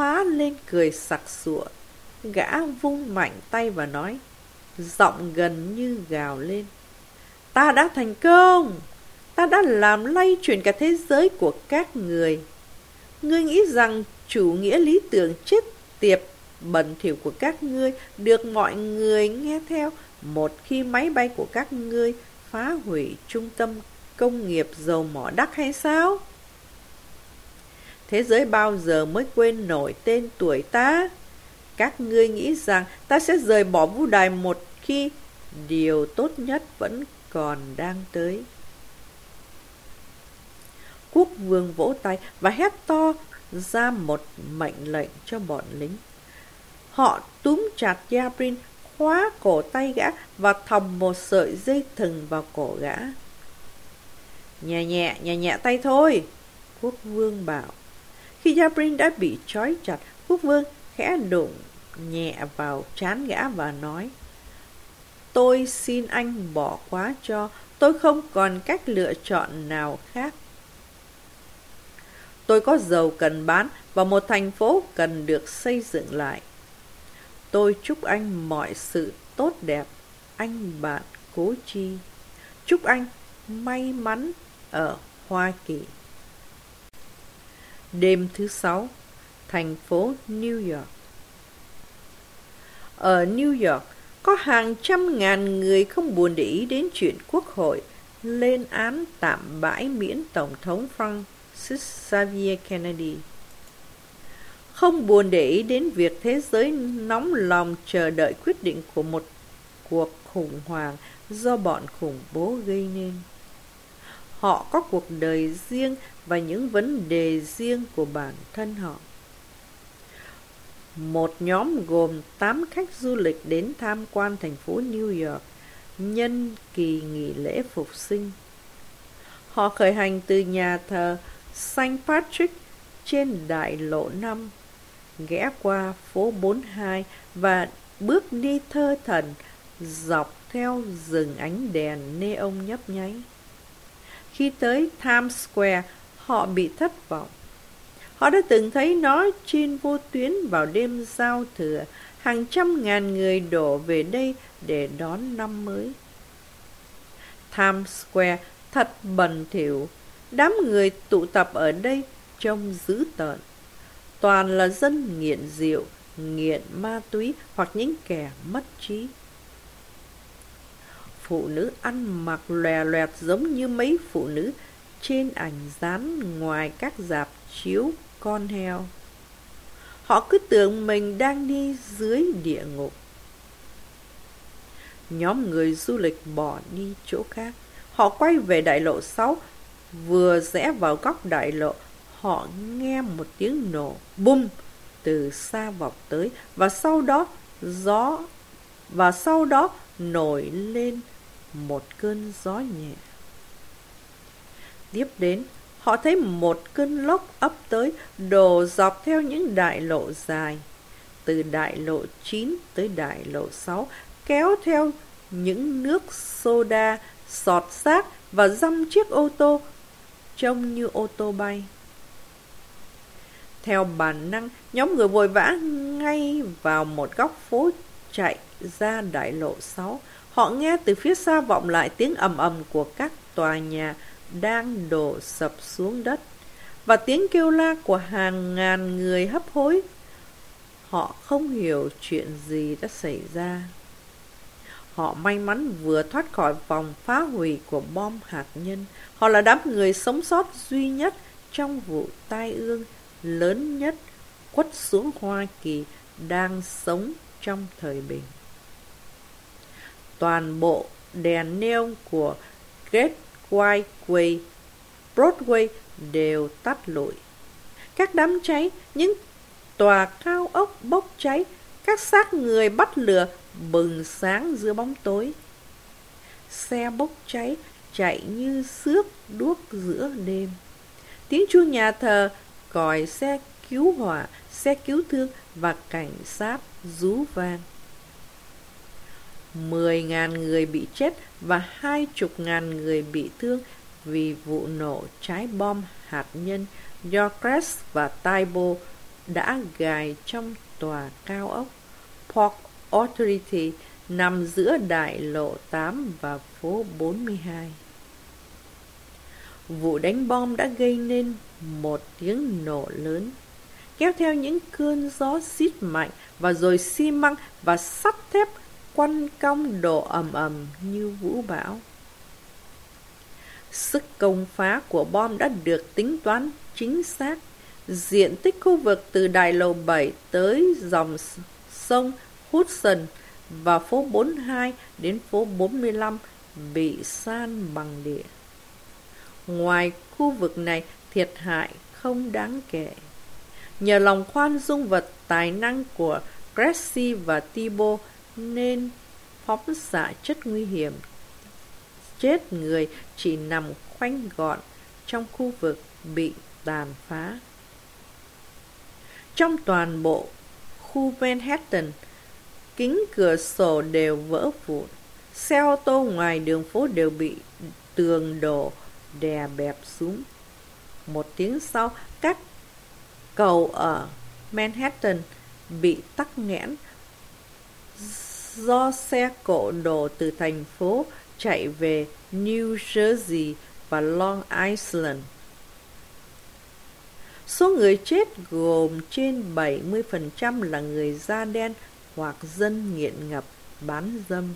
phá lên cười sặc sụa, gã vung mạnh tay và nói, giọng gần như gào lên. Ta đã thành công! Ta đã làm lay chuyển cả thế giới của các người. Ngươi nghĩ rằng chủ nghĩa lý tưởng chết tiệp bẩn thỉu của các ngươi được mọi người nghe theo một khi máy bay của các ngươi phá hủy trung tâm công nghiệp dầu mỏ đắc hay sao? Thế giới bao giờ mới quên nổi tên tuổi ta? Các ngươi nghĩ rằng ta sẽ rời bỏ vũ đài một khi điều tốt nhất vẫn còn đang tới. Quốc vương vỗ tay và hét to ra một mệnh lệnh cho bọn lính. Họ túm chặt Yabrin, khóa cổ tay gã và thòng một sợi dây thừng vào cổ gã. Nhẹ nhẹ, nhẹ nhẹ tay thôi, quốc vương bảo. Khi Jabrin đã bị trói chặt, quốc vương khẽ đụng nhẹ vào trán gã và nói Tôi xin anh bỏ quá cho, tôi không còn cách lựa chọn nào khác. Tôi có dầu cần bán và một thành phố cần được xây dựng lại. Tôi chúc anh mọi sự tốt đẹp, anh bạn Cố Chi. Chúc anh may mắn ở Hoa Kỳ. Đêm thứ sáu, thành phố New York. Ở New York, có hàng trăm ngàn người không buồn để ý đến chuyện quốc hội lên án tạm bãi miễn Tổng thống Francis Xavier Kennedy. Không buồn để ý đến việc thế giới nóng lòng chờ đợi quyết định của một cuộc khủng hoảng do bọn khủng bố gây nên. Họ có cuộc đời riêng và những vấn đề riêng của bản thân họ. Một nhóm gồm 8 khách du lịch đến tham quan thành phố New York nhân kỳ nghỉ lễ phục sinh. Họ khởi hành từ nhà thờ St. Patrick trên đại lộ 5, ghé qua phố 42 và bước đi thơ thần dọc theo rừng ánh đèn neon nhấp nháy. Khi tới Times Square, họ bị thất vọng. Họ đã từng thấy nó trên vô tuyến vào đêm giao thừa, hàng trăm ngàn người đổ về đây để đón năm mới. Times Square thật bần thỉu, đám người tụ tập ở đây trông dữ tợn. Toàn là dân nghiện rượu, nghiện ma túy hoặc những kẻ mất trí. Phụ nữ ăn mặc lòe loẹt giống như mấy phụ nữ trên ảnh dán ngoài các dạp chiếu con heo. Họ cứ tưởng mình đang đi dưới địa ngục. nhóm người du lịch bỏ đi chỗ khác. Họ quay về đại lộ 6, vừa rẽ vào góc đại lộ, họ nghe một tiếng nổ bum từ xa vọng tới và sau đó gió và sau đó nổi lên một cơn gió nhẹ. Tiếp đến, họ thấy một cơn lốc ấp tới đổ dọc theo những đại lộ dài. Từ đại lộ 9 tới đại lộ 6 kéo theo những nước soda sọt xác và dăm chiếc ô tô trông như ô tô bay. Theo bản năng, nhóm người vội vã ngay vào một góc phố chạy ra đại lộ 6. Họ nghe từ phía xa vọng lại tiếng ầm ầm của các tòa nhà đang đổ sập xuống đất và tiếng kêu la của hàng ngàn người hấp hối. Họ không hiểu chuyện gì đã xảy ra. Họ may mắn vừa thoát khỏi vòng phá hủy của bom hạt nhân. Họ là đám người sống sót duy nhất trong vụ tai ương lớn nhất quất xuống Hoa Kỳ đang sống trong thời bình. Toàn bộ đèn neon của Gate White Way, Broadway đều tắt lụi. Các đám cháy, những tòa cao ốc bốc cháy, các xác người bắt lửa bừng sáng giữa bóng tối. Xe bốc cháy chạy như xước đuốc giữa đêm. Tiếng chuông nhà thờ, còi xe cứu hỏa, xe cứu thương và cảnh sát rú vang. Mười ngàn người bị chết và hai chục ngàn người bị thương vì vụ nổ trái bom hạt nhân do Crest và Taibo đã gài trong tòa cao ốc Port Authority nằm giữa đại lộ 8 và phố 42. Vụ đánh bom đã gây nên một tiếng nổ lớn, kéo theo những cơn gió xít mạnh và rồi xi măng và sắt thép quanh công đồ ầm ầm như vũ bão. Sức công phá của bom đã được tính toán chính xác. Diện tích khu vực từ đại lộ 7 tới dòng sông Hudson và phố 42 đến phố 45 bị san bằng địa. Ngoài khu vực này, thiệt hại không đáng kể. Nhờ lòng khoan dung và tài năng của Cressy và Tibo nên phóng xạ chất nguy hiểm chết người chỉ nằm khoanh gọn trong khu vực bị tàn phá. Trong toàn bộ khu Manhattan, kính cửa sổ đều vỡ vụn. Xe ô tô ngoài đường phố đều bị tường đổ đè bẹp xuống. Một tiếng sau, các cầu ở Manhattan bị tắc nghẽn do xe cộ đổ từ thành phố chạy về New Jersey và Long Island. Số người chết gồm trên 70% là người da đen hoặc dân nghiện ngập bán dâm.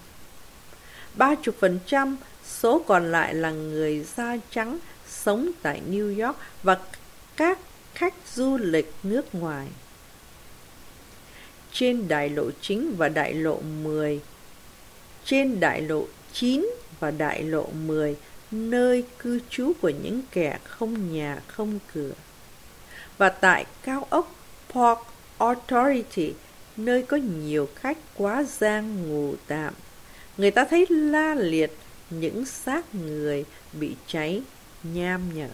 30% số còn lại là người da trắng sống tại New York và các khách du lịch nước ngoài. Trên đại lộ chính và đại lộ 10, trên đại lộ 9 và đại lộ 10, nơi cư trú của những kẻ không nhà không cửa. Và tại cao ốc Port Authority, nơi có nhiều khách quá giang ngủ tạm, người ta thấy la liệt những xác người bị cháy nham nhở.